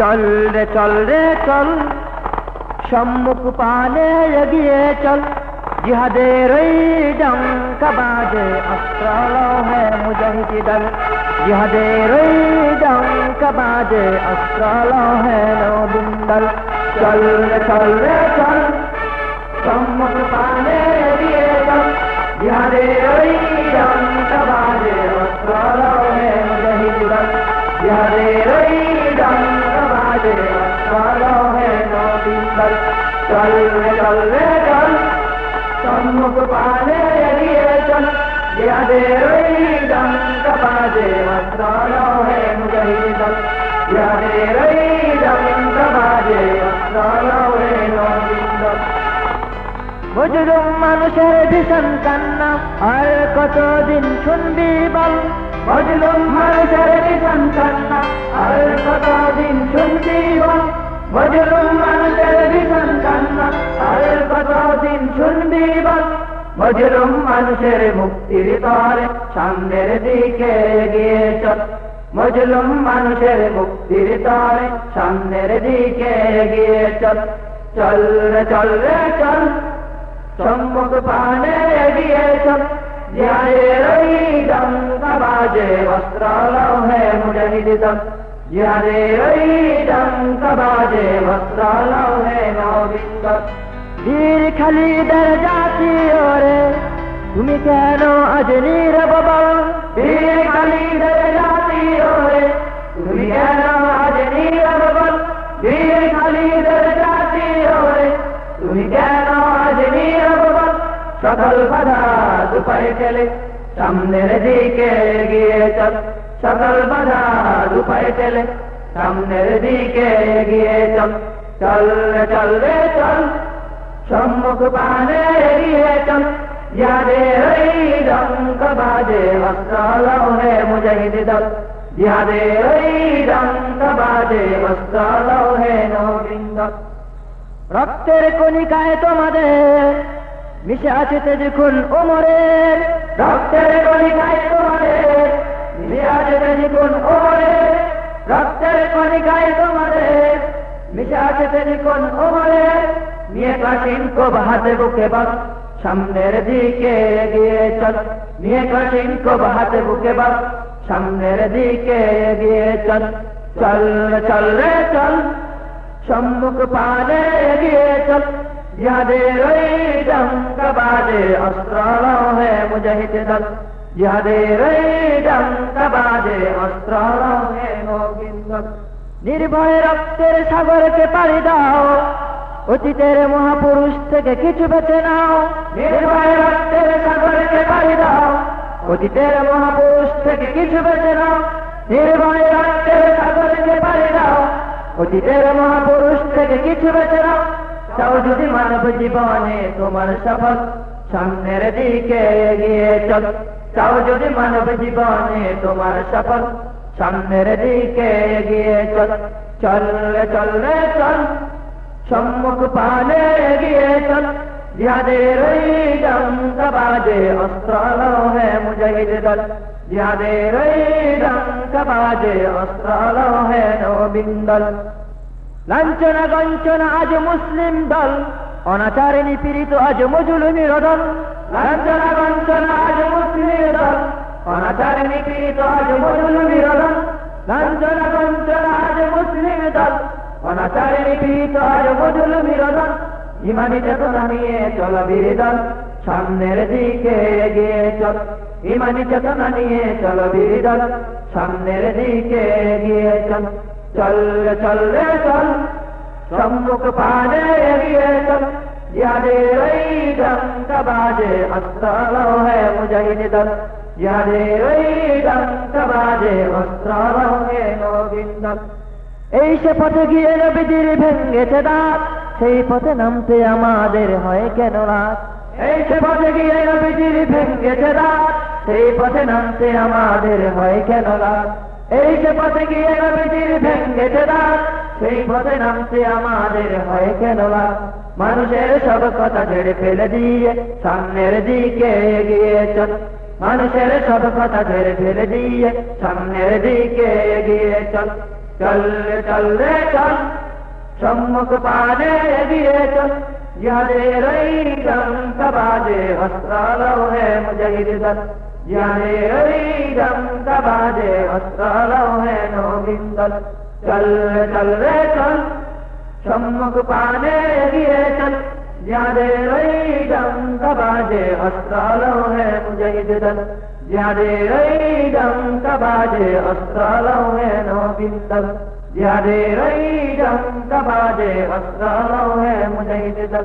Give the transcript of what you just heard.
চল রে চল রে চল সম্মুখ পানে এগিয়ে চল জিহাদের ওই ডঙ্কা বাজে অস্ত্র হে মুজাহিদি দল জিহাদের ওই ডঙ্কা বাজে অস্ত্র হে নবীন দল চল রে চল রে চল সম্মুখ পানে এগিয়ে চল জিহাদের ওই ডঙ্কা বাজে চল রে চল রে, চল। সম্মুখ পানে এগিয়ে চল। জিহাদের ওই ডঙ্কা বাজে অস্ত্র হে মুজাহিদি দল। জিহাদের ওই ডঙ্কা বাজে অস্ত্র হে নবীন দল। মজলুম মানুষের ভীষণ কান্না, আর কতদিন শুনবি বল? মজলুম মানুষের ভীষণ কান্না, আর কতদিন শুনবি বল? মজলুম মজলুম মানুষের মুক্তির তরে সামনের দিকে এগিয়ে চল মজলুম মানুষের মুক্তির তরে সামনের দিকে এগিয়ে চল চল রে চল রে চল সম্মুখ পানে এগিয়ে চল জিহাদের ওই ডঙ্কা বাজে বস্ত্র হে মুজাহিদ দল জিহাদের ওই ডঙ্কা বাজে বস্ত্র হে নবীন দল বীর খালিদের জাতি ওরে, তুমি কেন আজ নীরব বল বীর খালিদের জাতি ওরে, তুমি কেন আজ নীরব বল বীর খালিদের জাতি ওরে, তুমি কেন আজ নীরব বল সকল বাধা দুপায়ে ঠেলে সামনের দিকে এগিয়ে চল। সকল বাধা দুপায়ে ঠেলে সামনের দিকে এগিয়ে চল। চল চল রে, চল। সম্মুখ পানে এগিয়ে চল ওই ডঙ্ক বাজে অস্ত্র হে মুজাহিদ দল যাদের ওই ডঙ্ক বাজে অস্ত্র হে নবীন দল রক্তের কণিকায় তোমাদের মিশে আছে দেখুন ওমরের রক্তের কণিকায় তোমাদের মিশে আছে দেখুন ওমরের রক্তের কণিকায় তোমাদের মিশে আছে দেখুন ওমরের নিয়ে কাশিন কো বাহাতে বুকে বাস। সামনের দিকে এগিয়ে চল। নিয়ে কাশিন কো বাহাতে বুকে বাস। সামনের দিকে এগিয়ে চল। চল চল রে, চল। সম্মুখ পানে এগিয়ে চল। যাদের ওই ডঙ্কাবাজে অস্ত্র হে মুজাহিদ দল। ওই অস্ত্র হে নির্ভয় রক্তের সাগরকে পাড়ি দাও। অতীতের মহাপুরুষ থেকে কিছু বেছে নাও। অতীতের মহাপুরুষ থেকে কিছু বেছে নাও। নির্ভয় সাগরকে দাও। অতীতের মহাপুরুষ থেকে কিছু বেছে নাও। চাও যদি মানব জীবনে তোমার সফল সামনের দিকে এগিয়ে চল। চাও যদি মানব জীবনে তোমার সফল সামনের দিকে এগিয়ে চল। চল রে চল রে, চল। সম্মুখ পানে চল। জিহাদের ওই ডঙ্কা বাজে অস্ত্র হে মুজাহিদ দল। জিহাদের ওই ডঙ্কা বাজে অস্ত্র হে নবীন দল। লাঞ্ছনা গঞ্চনা আজ মুসলিম দল। অনাচারে নিপীড়িত আজ মজুলুমি রদল। লাঞ্ছনা গঞ্চনা আজ মুসলিম দল। অনাচারে নিপীড়িত আজ মজুলুমি রদল। লাঞ্ছনা গঞ্চনা আজ মুসলিম দল। অনাচারে নিপীড়িত আজ মজুলুমি রদল ইমানি চেতনা নিয়ে চল বীর দল সামনের দিকে এগিয়ে চল। ইমানি চেতনা নিয়ে চল বীর দল সামনের দিকে এগিয়ে চল। চল চল রে, চল। সম্মুখ পানে এগিয়ে চল। যাদের ওই ডঙ্কা বাজে অস্ত্র হে মুজাহিদ দল। যাদের ওই ডঙ্কা বাজে অস্ত্র হে নবীন দল। এই সে পথে গিয়ে নবীজির ভেঙ্গেছে দাঁত, সেই পথে নামতে আমাদের হয় কেন রাত? এই সে পথে গিয়ে নবীজির ভেঙ্গেছে দাঁত, সেই পথে নামতে আমাদের হয় কেন রাত? এই যে পথে গিয়ে নবীজির ভেঙ্গেছে দাঁত, সেই পথে নামতে আমাদের হয় কেন লাভ? মানুষের সব কথা ছেড়ে ফেলে দিয়ে সামনের দিকে এগিয়ে মানুষের সব কথা ঝেড়ে ফেলে দিয়ে, সামনের দিকে এগিয়ে চল চল চল রে, চল। সম্মুখ পানে এগিয়ে চল। জিহাদের ওই ডঙ্কা বাজে হস্তালো হে মুজাহিদ দল। জিহাদের ওই ডঙ্কা বাজে হস্তালো হে নবীন দল। চল চল রে, চল। সম্মুখ পানে এগিয়ে চল। যাদের ওই ডঙ্কা বাজে হস্তালো হে মুজাহিদ দল যাদের ওই ডঙ্কা বাজে হস্তালো হে নবীন দল যাদের ওই ডঙ্কা বাজে হস্তালো হে মুজাহিদ দল